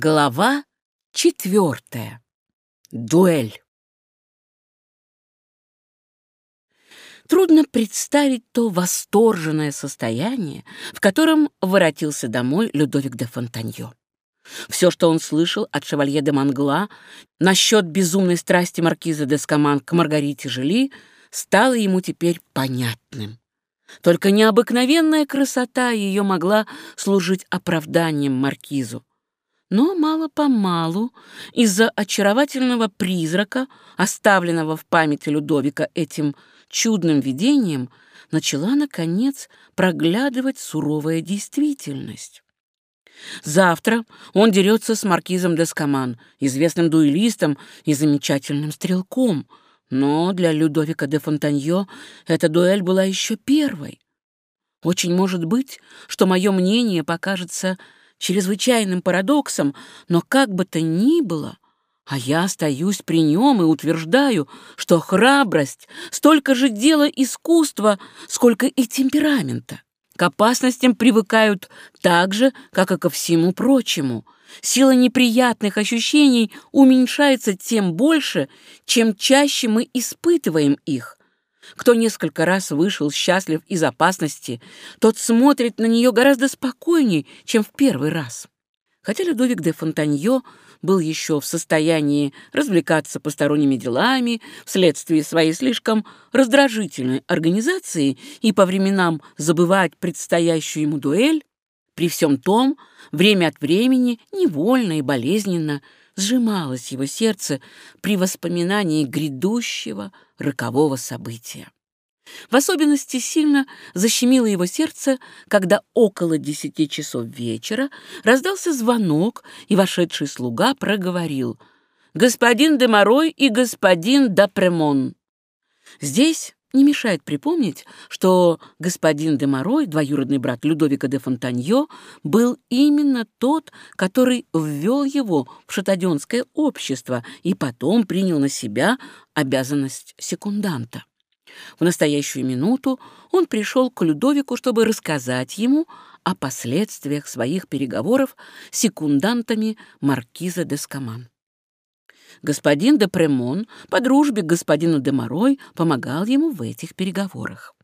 Глава четвертая. Дуэль. Трудно представить то восторженное состояние, в котором воротился домой Людовик де Фонтаньо. Все, что он слышал от шевалье де Мангла насчет безумной страсти маркиза де Скаман к Маргарите Жили, стало ему теперь понятным. Только необыкновенная красота ее могла служить оправданием маркизу. Но мало-помалу из-за очаровательного призрака, оставленного в памяти Людовика этим чудным видением, начала, наконец, проглядывать суровая действительность. Завтра он дерется с маркизом Дескаман, известным дуэлистом и замечательным стрелком, но для Людовика де Фонтаньо эта дуэль была еще первой. Очень может быть, что мое мнение покажется чрезвычайным парадоксом, но как бы то ни было, а я остаюсь при нем и утверждаю, что храбрость — столько же дело искусства, сколько и темперамента. К опасностям привыкают так же, как и ко всему прочему. Сила неприятных ощущений уменьшается тем больше, чем чаще мы испытываем их. Кто несколько раз вышел счастлив из опасности, тот смотрит на нее гораздо спокойнее, чем в первый раз. Хотя Людовик де Фонтаньо был еще в состоянии развлекаться посторонними делами вследствие своей слишком раздражительной организации и по временам забывать предстоящую ему дуэль, при всем том, время от времени, невольно и болезненно, сжималось его сердце при воспоминании грядущего рокового события. В особенности сильно защемило его сердце, когда около десяти часов вечера раздался звонок, и вошедший слуга проговорил «Господин Деморой и господин Дапремон». Здесь не мешает припомнить, что господин де Морой, двоюродный брат Людовика де Фонтаньо, был именно тот, который ввел его в шатаденское общество и потом принял на себя обязанность секунданта. В настоящую минуту он пришел к Людовику, чтобы рассказать ему о последствиях своих переговоров с секундантами маркиза де Скаман. Господин де Премон по дружбе к господину де Морой помогал ему в этих переговорах.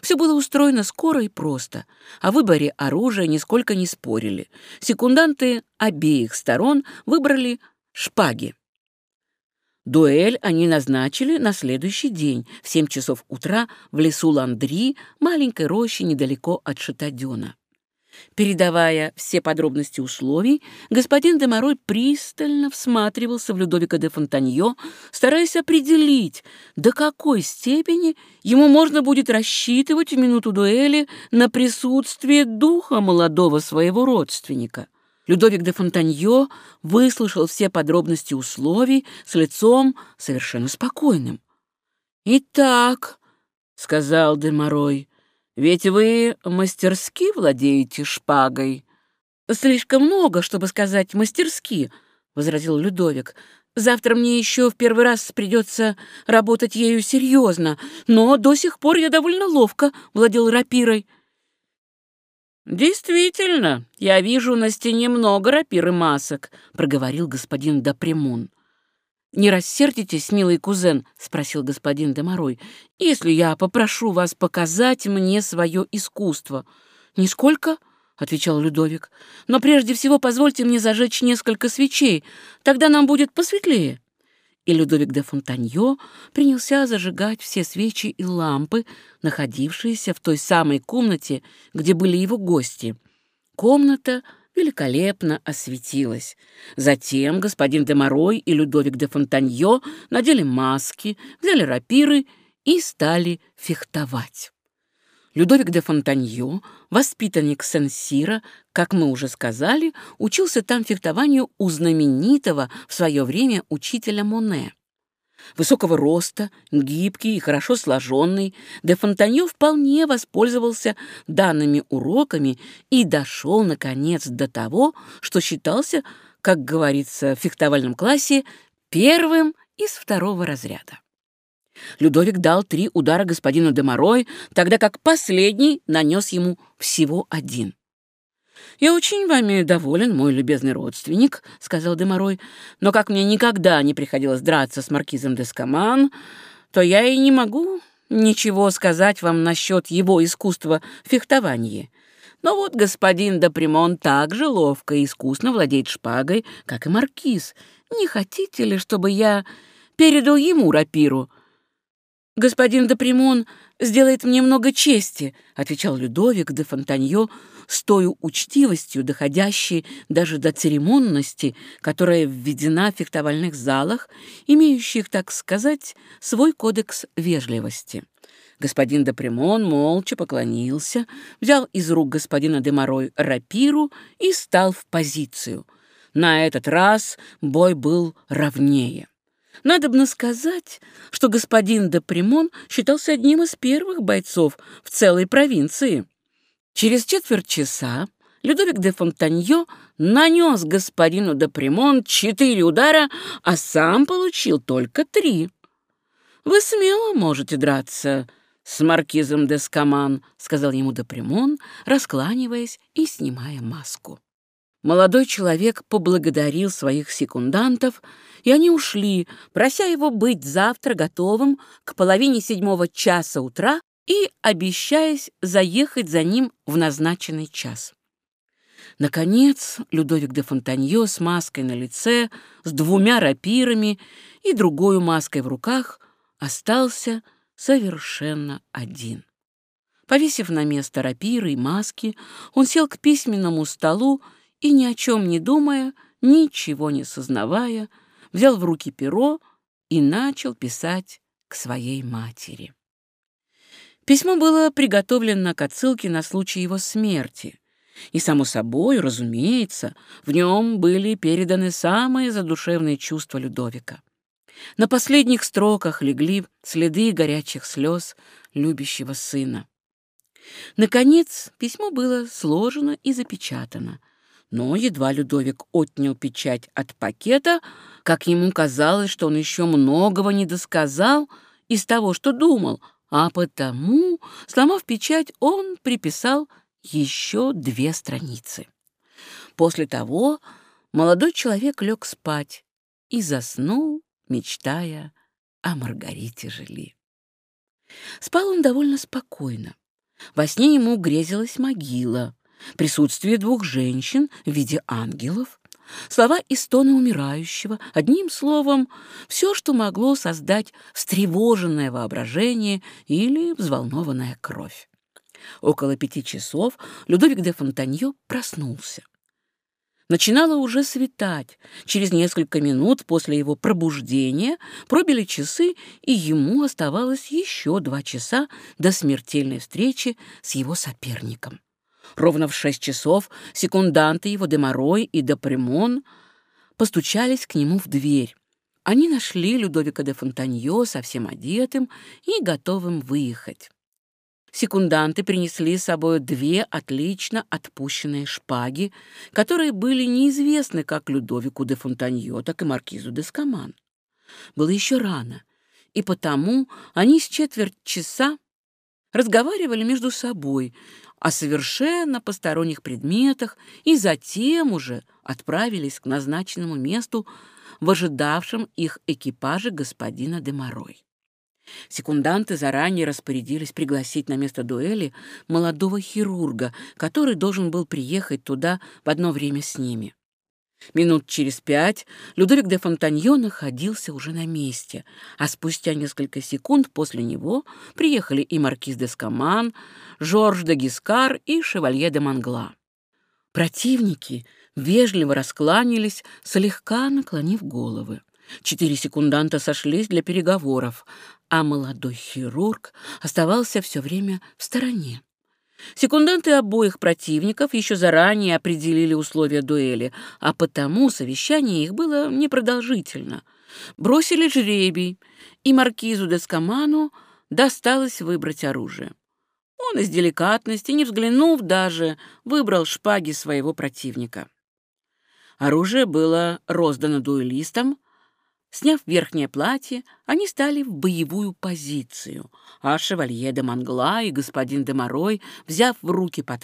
Все было устроено скоро и просто. О выборе оружия нисколько не спорили. Секунданты обеих сторон выбрали шпаги. Дуэль они назначили на следующий день в семь часов утра в лесу Ландри, маленькой роще недалеко от Шатадена. Передавая все подробности условий, господин де Морой пристально всматривался в Людовика де Фонтаньо, стараясь определить, до какой степени ему можно будет рассчитывать в минуту дуэли на присутствие духа молодого своего родственника. Людовик де Фонтаньо выслушал все подробности условий с лицом совершенно спокойным. «Итак», — сказал де Морой, — ведь вы мастерски владеете шпагой. Слишком много, чтобы сказать мастерски, возразил Людовик. Завтра мне еще в первый раз придется работать ею серьезно, но до сих пор я довольно ловко владел рапирой. «Действительно, я вижу на стене много рапир и масок», — проговорил господин Дапремон. «Не рассердитесь, милый кузен?» — спросил господин Деморой. «Если я попрошу вас показать мне свое искусство». «Нисколько?» — отвечал Людовик. «Но прежде всего позвольте мне зажечь несколько свечей, тогда нам будет посветлее». И Людовик де Фонтаньо принялся зажигать все свечи и лампы, находившиеся в той самой комнате, где были его гости. Комната великолепно осветилась. Затем господин де Морой и Людовик де Фонтаньо надели маски, взяли рапиры и стали фехтовать. Людовик де Фонтаньо, воспитанник Сен-Сира, как мы уже сказали, учился там фехтованию у знаменитого в свое время учителя Моне. Высокого роста, гибкий и хорошо сложенный, де Фонтанье вполне воспользовался данными уроками и дошел, наконец, до того, что считался, как говорится в фехтовальном классе, первым из второго разряда. Людовик дал три удара господину де Морой, тогда как последний нанес ему всего один. «Я очень вами доволен, мой любезный родственник», — сказал Деморой, «но как мне никогда не приходилось драться с маркизом Дескоман, то я и не могу ничего сказать вам насчет его искусства фехтования. Но вот господин Допримон так же ловко и искусно владеет шпагой, как и маркиз. Не хотите ли, чтобы я передал ему рапиру?» «Господин Допримон сделает мне много чести», — отвечал Людовик де Фонтаньо с той учтивостью, доходящей даже до церемонности, которая введена в фехтовальных залах, имеющих, так сказать, свой кодекс вежливости. Господин де Премон молча поклонился, взял из рук господина де Морой рапиру и стал в позицию. На этот раз бой был ровнее. Надобно сказать, что господин де Примон считался одним из первых бойцов в целой провинции. Через четверть часа Людовик де Фонтаньо нанес господину де Примон четыре удара, а сам получил только три. «Вы смело можете драться с маркизом де Скаман», — сказал ему де Примон, раскланиваясь и снимая маску. Молодой человек поблагодарил своих секундантов, и они ушли, прося его быть завтра готовым к половине седьмого часа утра и обещаясь заехать за ним в назначенный час. Наконец, Людовик де Фонтанье с маской на лице, с двумя рапирами и другой маской в руках остался совершенно один. Повесив на место рапиры и маски, он сел к письменному столу и, ни о чем не думая, ничего не сознавая, взял в руки перо и начал писать к своей матери. Письмо было приготовлено к отсылке на случай его смерти, и, само собой, разумеется, в нем были переданы самые задушевные чувства Людовика. На последних строках легли следы горячих слез любящего сына. Наконец, письмо было сложено и запечатано — но едва Людовик отнял печать от пакета, как ему казалось, что он еще многого не досказал из того, что думал, а потому, сломав печать, он приписал еще две страницы. После того молодой человек лег спать и заснул, мечтая о Маргарите Жили. Спал он довольно спокойно. Во сне ему грезилась могила — присутствие двух женщин в виде ангелов, слова и стоны умирающего, одним словом, все, что могло создать встревоженное воображение или взволнованная кровь. Около пяти часов Людовик де Фонтаньо проснулся. Начинало уже светать. Через несколько минут после его пробуждения пробили часы, и ему оставалось еще два часа до смертельной встречи с его соперником. Ровно в шесть часов секунданты его Деморой и Депремон постучались к нему в дверь. Они нашли Людовика де Фонтаньо совсем одетым и готовым выехать. Секунданты принесли с собой две отлично отпущенные шпаги, которые были неизвестны как Людовику де Фонтаньо, так и маркизу де Скаман. Было еще рано, и потому они с четверть часа разговаривали между собой, о совершенно посторонних предметах и затем уже отправились к назначенному месту в ожидавшем их экипаже господина Деморой. Секунданты заранее распорядились пригласить на место дуэли молодого хирурга, который должен был приехать туда в одно время с ними. Минут через пять Людовик де Фонтаньо находился уже на месте, а спустя несколько секунд после него приехали и маркиз де Скаман, Жорж де Гискар и шевалье де Мангла. Противники вежливо раскланялись, слегка наклонив головы. Четыре секунданта сошлись для переговоров, а молодой хирург оставался все время в стороне. Секунданты обоих противников еще заранее определили условия дуэли, а потому совещание их было непродолжительно. Бросили жребий, и маркизу де Скаману досталось выбрать оружие. Он из деликатности, не взглянув даже, выбрал шпаги своего противника. Оружие было роздано дуэлистам, Сняв верхнее платье, они стали в боевую позицию, а шевалье де Мангла и господин де Морой, взяв в руки по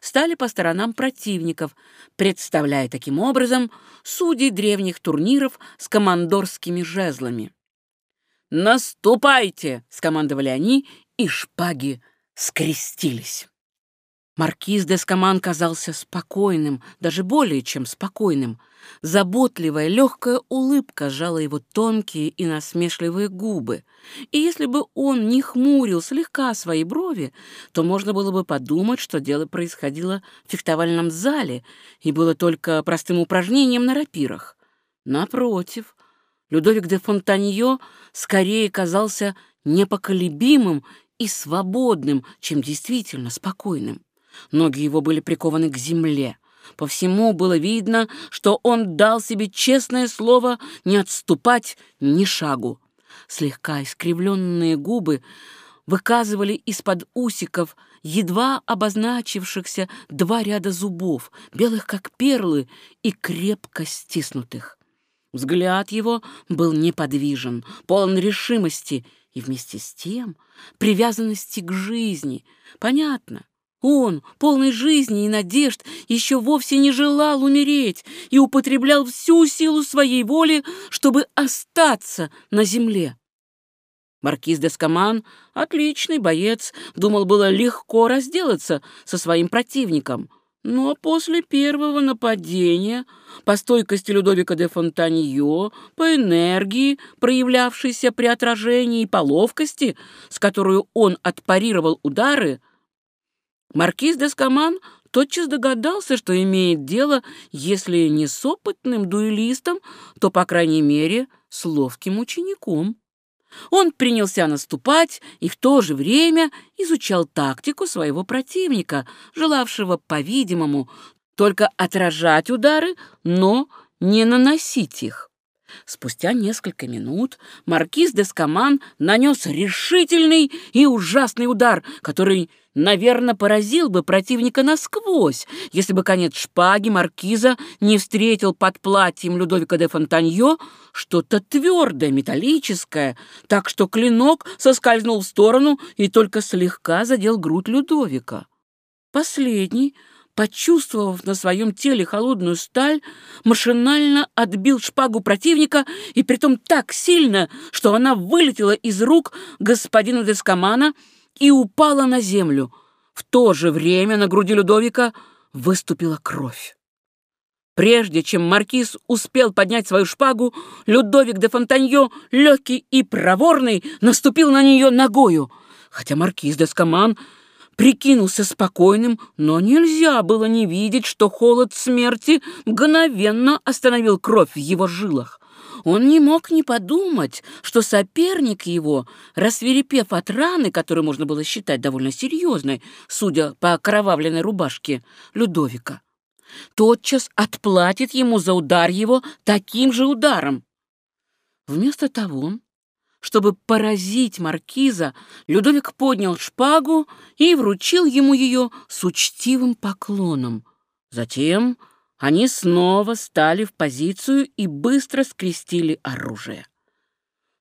стали по сторонам противников, представляя таким образом судей древних турниров с командорскими жезлами. «Наступайте!» — скомандовали они, и шпаги скрестились. Маркиз де Скаман казался спокойным, даже более чем спокойным. Заботливая, легкая улыбка сжала его тонкие и насмешливые губы. И если бы он не хмурил слегка свои брови, то можно было бы подумать, что дело происходило в фехтовальном зале и было только простым упражнением на рапирах. Напротив, Людовик де Фонтаньо скорее казался непоколебимым и свободным, чем действительно спокойным. Ноги его были прикованы к земле. По всему было видно, что он дал себе честное слово не отступать ни шагу. Слегка искривленные губы выказывали из-под усиков едва обозначившихся два ряда зубов, белых как перлы и крепко стиснутых. Взгляд его был неподвижен, полон решимости и вместе с тем привязанности к жизни. Понятно, он, полный жизни и надежд, еще вовсе не желал умереть и употреблял всю силу своей воли, чтобы остаться на земле. Маркиз де Скаман, отличный боец, думал было легко разделаться со своим противником, но после первого нападения, по стойкости Людовика де Фонтаньо, по энергии, проявлявшейся при отражении и по ловкости, с которой он отпарировал удары, Маркиз де Скаман тотчас догадался, что имеет дело, если не с опытным дуэлистом, то, по крайней мере, с ловким учеником. Он принялся наступать и в то же время изучал тактику своего противника, желавшего, по-видимому, только отражать удары, но не наносить их. Спустя несколько минут маркиз де Скаман нанес решительный и ужасный удар, который наверное, поразил бы противника насквозь, если бы конец шпаги маркиза не встретил под платьем Людовика де Фонтаньо что-то твердое, металлическое, так что клинок соскользнул в сторону и только слегка задел грудь Людовика. Последний, почувствовав на своем теле холодную сталь, машинально отбил шпагу противника и притом так сильно, что она вылетела из рук господина Дескомана и упала на землю. В то же время на груди Людовика выступила кровь. Прежде чем маркиз успел поднять свою шпагу, Людовик де Фонтаньо, легкий и проворный, наступил на нее ногою. Хотя маркиз де Скаман прикинулся спокойным, но нельзя было не видеть, что холод смерти мгновенно остановил кровь в его жилах. Он не мог не подумать, что соперник его, рассверепев от раны, которую можно было считать довольно серьезной, судя по окровавленной рубашке Людовика, тотчас отплатит ему за удар его таким же ударом. Вместо того, чтобы поразить маркиза, Людовик поднял шпагу и вручил ему ее с учтивым поклоном. Затем они снова стали в позицию и быстро скрестили оружие.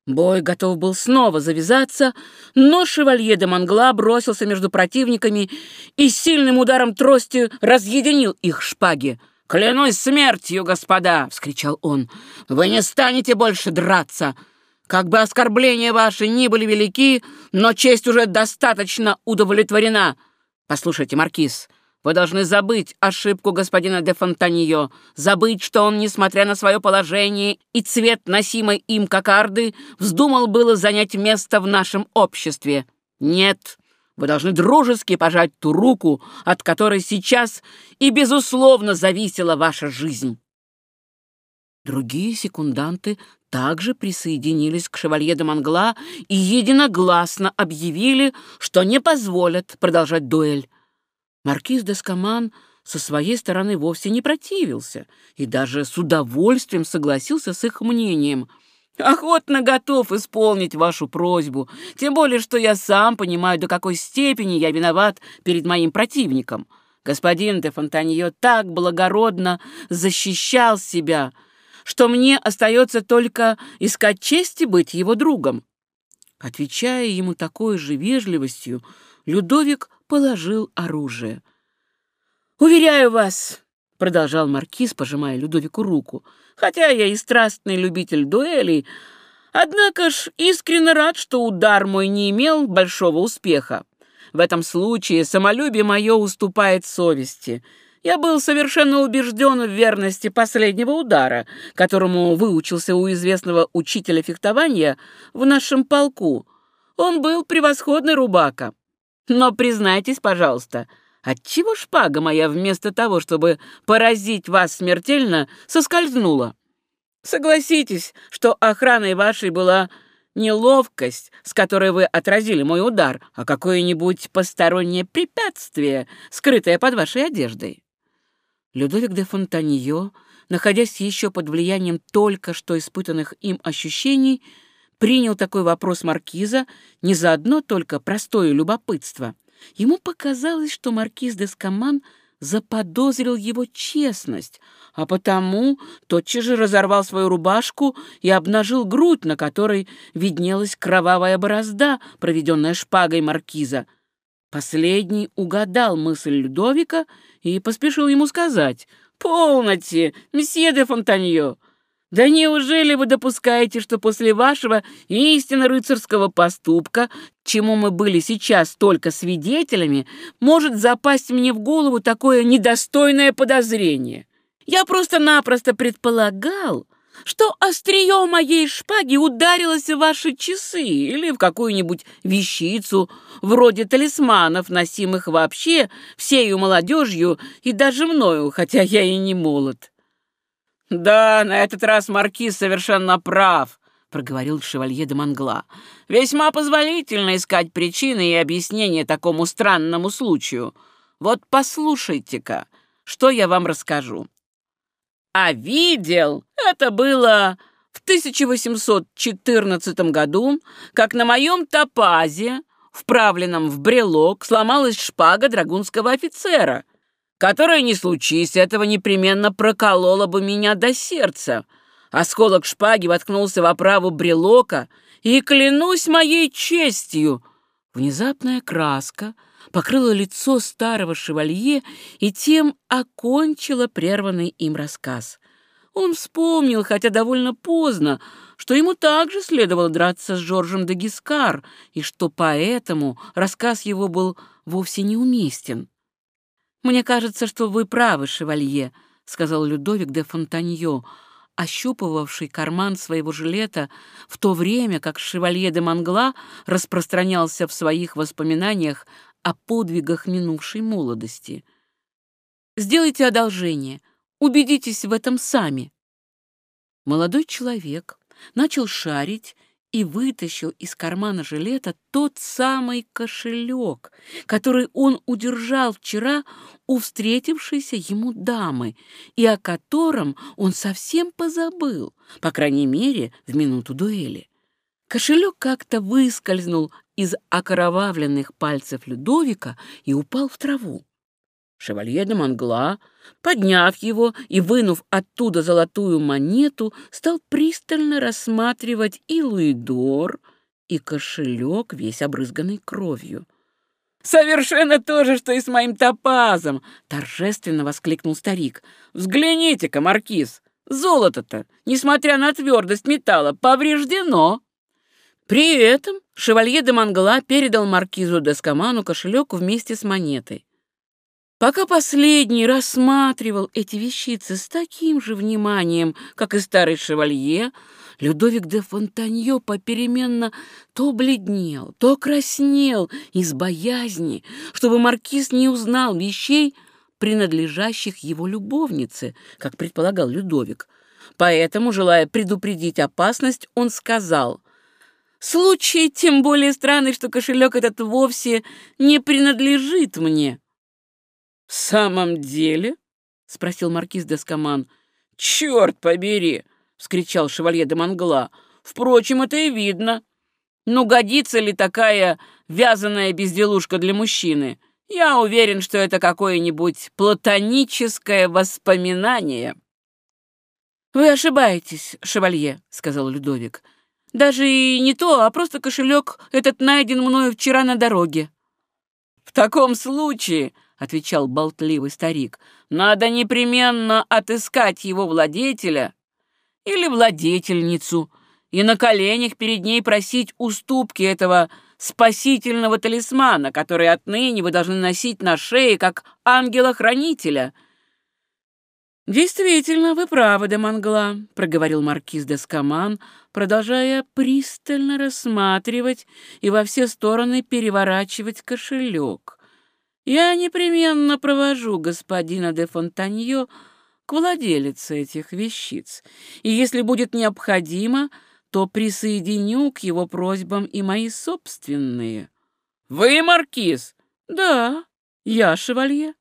Бой готов был снова завязаться, но шевалье де Мангла бросился между противниками и сильным ударом трости разъединил их шпаги. «Клянусь смертью, господа!» — вскричал он. «Вы не станете больше драться! Как бы оскорбления ваши ни были велики, но честь уже достаточно удовлетворена! Послушайте, маркиз, вы должны забыть ошибку господина де Фонтаньо, забыть, что он, несмотря на свое положение и цвет носимой им кокарды, вздумал было занять место в нашем обществе. Нет, вы должны дружески пожать ту руку, от которой сейчас и, безусловно, зависела ваша жизнь. Другие секунданты также присоединились к шевалье де Мангла и единогласно объявили, что не позволят продолжать дуэль. Маркиз де Скаман со своей стороны вовсе не противился и даже с удовольствием согласился с их мнением. «Охотно готов исполнить вашу просьбу, тем более, что я сам понимаю, до какой степени я виноват перед моим противником. Господин де Фонтанье так благородно защищал себя, что мне остается только искать чести быть его другом. Отвечая ему такой же вежливостью, Людовик положил оружие. «Уверяю вас», — продолжал маркиз, пожимая Людовику руку, «хотя я и страстный любитель дуэлей, однако ж искренне рад, что удар мой не имел большого успеха. В этом случае самолюбие мое уступает совести». Я был совершенно убежден в верности последнего удара, которому выучился у известного учителя фехтования в нашем полку. Он был превосходный рубака. Но признайтесь, пожалуйста, отчего шпага моя вместо того, чтобы поразить вас смертельно, соскользнула? Согласитесь, что охраной вашей была не ловкость, с которой вы отразили мой удар, а какое-нибудь постороннее препятствие, скрытое под вашей одеждой. Людовик де Фонтаньо, находясь еще под влиянием только что испытанных им ощущений, принял такой вопрос маркиза не за одно только простое любопытство. Ему показалось, что маркиз де Скаман заподозрил его честность, а потому тотчас же разорвал свою рубашку и обнажил грудь, на которой виднелась кровавая борозда, проведенная шпагой маркиза. Последний угадал мысль Людовика и поспешил ему сказать «Полноте, месье де Фонтаньо! Да неужели вы допускаете, что после вашего истинно рыцарского поступка, чему мы были сейчас только свидетелями, может запасть мне в голову такое недостойное подозрение? Я просто-напросто предполагал, что острие моей шпаги ударилось в ваши часы или в какую-нибудь вещицу, вроде талисманов, носимых вообще всею молодежью и даже мною, хотя я и не молод. «Да, на этот раз маркиз совершенно прав», — проговорил шевалье де Мангла. «Весьма позволительно искать причины и объяснения такому странному случаю. Вот послушайте-ка, что я вам расскажу. А видел, это было в 1814 году, как на моем топазе, вправленном в брелок, сломалась шпага драгунского офицера — которая, не случись этого, непременно проколола бы меня до сердца. Осколок шпаги воткнулся в оправу брелока, и, клянусь моей честью, внезапная краска покрыла лицо старого шевалье и тем окончила прерванный им рассказ. Он вспомнил, хотя довольно поздно, что ему также следовало драться с Жоржем де Гискар, и что поэтому рассказ его был вовсе неуместен. «Мне кажется, что вы правы, шевалье», — сказал Людовик де Фонтаньо, ощупывавший карман своего жилета в то время, как шевалье де Мангла распространялся в своих воспоминаниях о подвигах минувшей молодости. «Сделайте одолжение, убедитесь в этом сами». Молодой человек начал шарить и вытащил из кармана жилета тот самый кошелек, который он удержал вчера у встретившейся ему дамы и о котором он совсем позабыл, по крайней мере, в минуту дуэли. Кошелек как-то выскользнул из окровавленных пальцев Людовика и упал в траву. Шевалье де Мангла, подняв его и вынув оттуда золотую монету, стал пристально рассматривать и луидор, и кошелек, весь обрызганный кровью. «Совершенно то же, что и с моим топазом!» — торжественно воскликнул старик. «Взгляните-ка, маркиз, золото-то, несмотря на твердость металла, повреждено!» При этом шевалье де Мангла передал маркизу Дескоману кошелек вместе с монетой. Пока последний рассматривал эти вещицы с таким же вниманием, как и старый шевалье, Людовик де Фонтаньо попеременно то бледнел, то краснел из боязни, чтобы маркиз не узнал вещей, принадлежащих его любовнице, как предполагал Людовик. Поэтому, желая предупредить опасность, он сказал — Случай тем более странный, что кошелек этот вовсе не принадлежит мне. «В самом деле?» — спросил маркиз Дескоман. «Черт побери!» — вскричал шевалье де Мангла. «Впрочем, это и видно. Ну, годится ли такая вязаная безделушка для мужчины? Я уверен, что это какое-нибудь платоническое воспоминание». «Вы ошибаетесь, шевалье», — сказал Людовик. «Даже и не то, а просто кошелек этот найден мною вчера на дороге». «В таком случае», — отвечал болтливый старик, «надо непременно отыскать его владетеля или владетельницу и на коленях перед ней просить уступки этого спасительного талисмана, который отныне вы должны носить на шее, как ангела-хранителя». «Действительно, вы правы, де Мангла», — проговорил маркиз де Скаман, продолжая пристально рассматривать и во все стороны переворачивать кошелек. «Я непременно провожу господина де Фонтаньо к владелице этих вещиц, и если будет необходимо, то присоединю к его просьбам и мои собственные». «Вы маркиз?» «Да, я шевалье».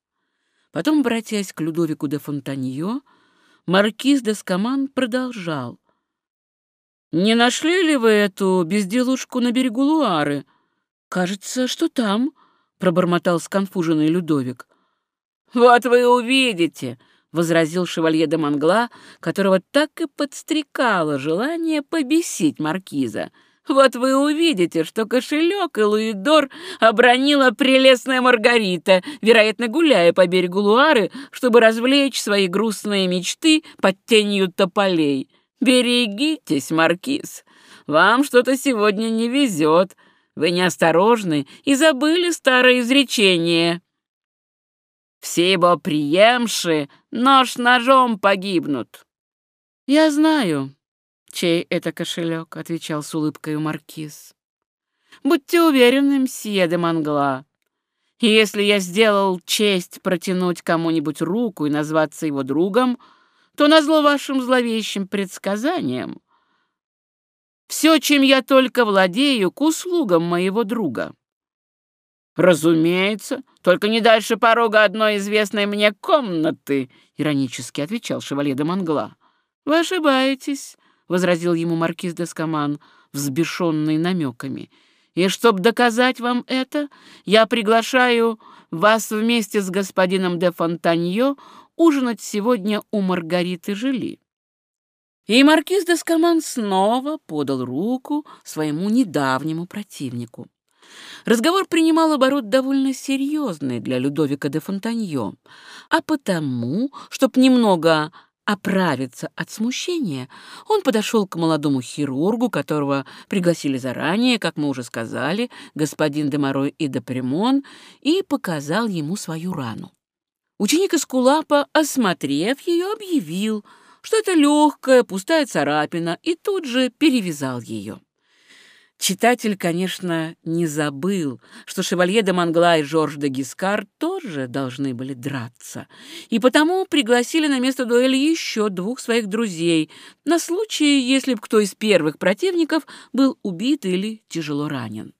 Потом, обратясь к Людовику де Фонтаньо, маркиз де Скаман продолжал. «Не нашли ли вы эту безделушку на берегу Луары?» «Кажется, что там», — пробормотал сконфуженный Людовик. «Вот вы увидите», — возразил шевалье де Мангла, которого так и подстрекало желание побесить маркиза. Вот вы увидите, что кошелек и луидор обронила прелестная Маргарита, вероятно, гуляя по берегу Луары, чтобы развлечь свои грустные мечты под тенью тополей. Берегитесь, маркиз, вам что-то сегодня не везет. Вы неосторожны и забыли старое изречение. Все его приемши нож ножом погибнут. Я знаю, «Чей это кошелек?» — отвечал с улыбкой маркиз. «Будьте уверены, мсье де Мангла, если я сделал честь протянуть кому-нибудь руку и назваться его другом, то назло вашим зловещим предсказаниям все, чем я только владею, к услугам моего друга». «Разумеется, только не дальше порога одной известной мне комнаты», — иронически отвечал шевале де Мангла. «Вы ошибаетесь», — возразил ему маркиз де Скаман, взбешенный намеками. «И чтоб доказать вам это, я приглашаю вас вместе с господином де Фонтаньо ужинать сегодня у Маргариты Жили». И маркиз де Скаман снова подал руку своему недавнему противнику. Разговор принимал оборот довольно серьезный для Людовика де Фонтаньо, а потому, чтоб немного оправиться от смущения, он подошел к молодому хирургу, которого пригласили заранее, как мы уже сказали, господин Демарой и Депремон, и показал ему свою рану. Ученик Эскулапа, осмотрев ее, объявил, что это легкая пустая царапина, и тут же перевязал ее. Читатель, конечно, не забыл, что шевалье де Мангла и Жорж де Гискар тоже должны были драться, и потому пригласили на место дуэли еще двух своих друзей на случай, если бы кто из первых противников был убит или тяжело ранен.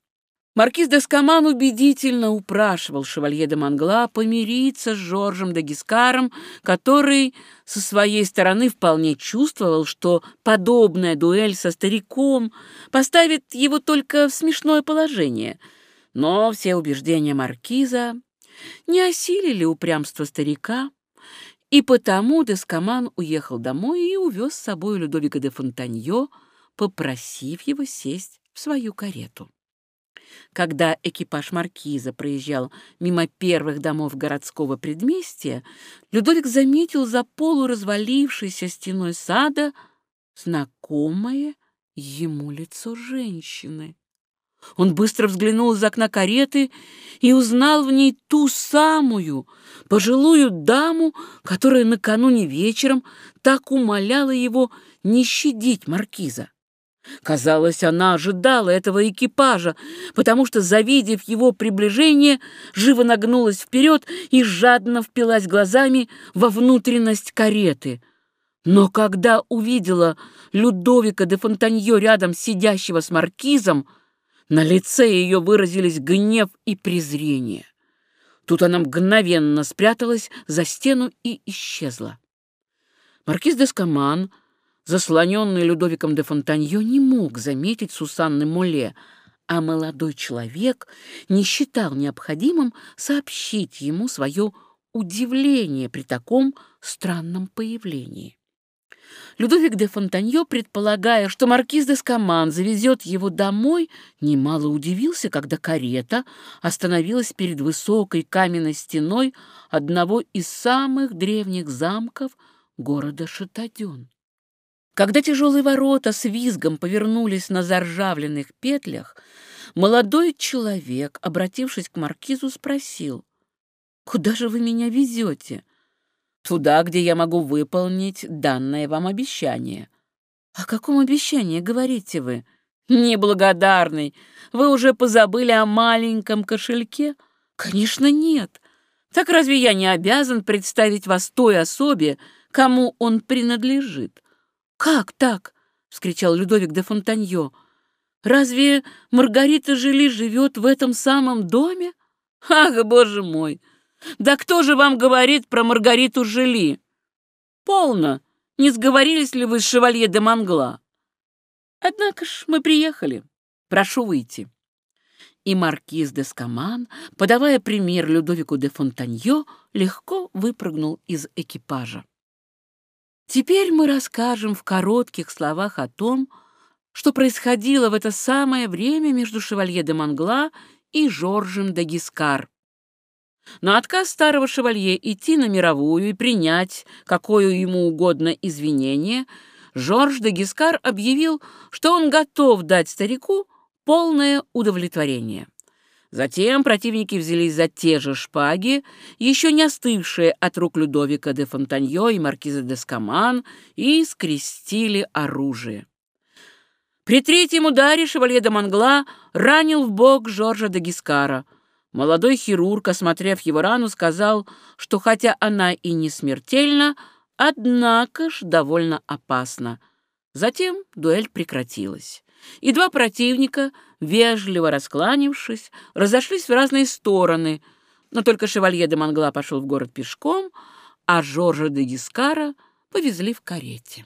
Маркиз де Скаман убедительно упрашивал шевалье де Мангла помириться с Жоржем де Гискаром, который со своей стороны вполне чувствовал, что подобная дуэль со стариком поставит его только в смешное положение. Но все убеждения маркиза не осилили упрямство старика, и потому Дескаман уехал домой и увез с собой Людовика де Фонтаньо, попросив его сесть в свою карету. Когда экипаж маркиза проезжал мимо первых домов городского предместья, Людовик заметил за полуразвалившейся стеной сада знакомое ему лицо женщины. Он быстро взглянул из окна кареты и узнал в ней ту самую пожилую даму, которая накануне вечером так умоляла его не щадить маркиза. Казалось, она ожидала этого экипажа, потому что, завидев его приближение, живо нагнулась вперед и жадно впилась глазами во внутренность кареты. Но когда увидела Людовика де Фонтаньо рядом сидящего с маркизом, на лице ее выразились гнев и презрение. Тут она мгновенно спряталась за стену и исчезла. Маркиз де Скаман — заслоненный Людовиком де Фонтаньо, не мог заметить Сусанны Моле, а молодой человек не считал необходимым сообщить ему свое удивление при таком странном появлении. Людовик де Фонтаньо, предполагая, что маркиз де Скаман завезет его домой, немало удивился, когда карета остановилась перед высокой каменной стеной одного из самых древних замков города Шатаден. Когда тяжелые ворота с визгом повернулись на заржавленных петлях, молодой человек, обратившись к маркизу, спросил, «Куда же вы меня везете?» туда, где я могу выполнить данное вам обещание». «О каком обещании говорите вы?» «Неблагодарный! Вы уже позабыли о маленьком кошельке?» «Конечно, нет. Так разве я не обязан представить вас той особе, кому он принадлежит?» «Как так?» — вскричал Людовик де Фонтаньо. «Разве Маргарита Жили живет в этом самом доме? Ах, боже мой! Да кто же вам говорит про Маргариту Жили? Полно. Не сговорились ли вы с шевалье де Мангла? Однако ж мы приехали. Прошу выйти. И маркиз де Скаман, подавая пример Людовику де Фонтаньо, легко выпрыгнул из экипажа. Теперь мы расскажем в коротких словах о том, что происходило в это самое время между шевалье де Мангла и Жоржем де Гискар. На отказ старого шевалье идти на мировую и принять какое ему угодно извинение, Жорж де Гискар объявил, что он готов дать старику полное удовлетворение. Затем противники взялись за те же шпаги, еще не остывшие от рук Людовика де Фонтаньо и маркиза де Скаман, и скрестили оружие. При третьем ударе шевалье де Мангла ранил в бок Жоржа де Гискара — Молодой хирург, осмотрев его рану, сказал, что хотя она и не смертельна, однако ж довольно опасна. Затем дуэль прекратилась, и два противника, вежливо раскланившись, разошлись в разные стороны, но только шевалье де Мангла пошел в город пешком, а Жоржа де Гискара повезли в карете.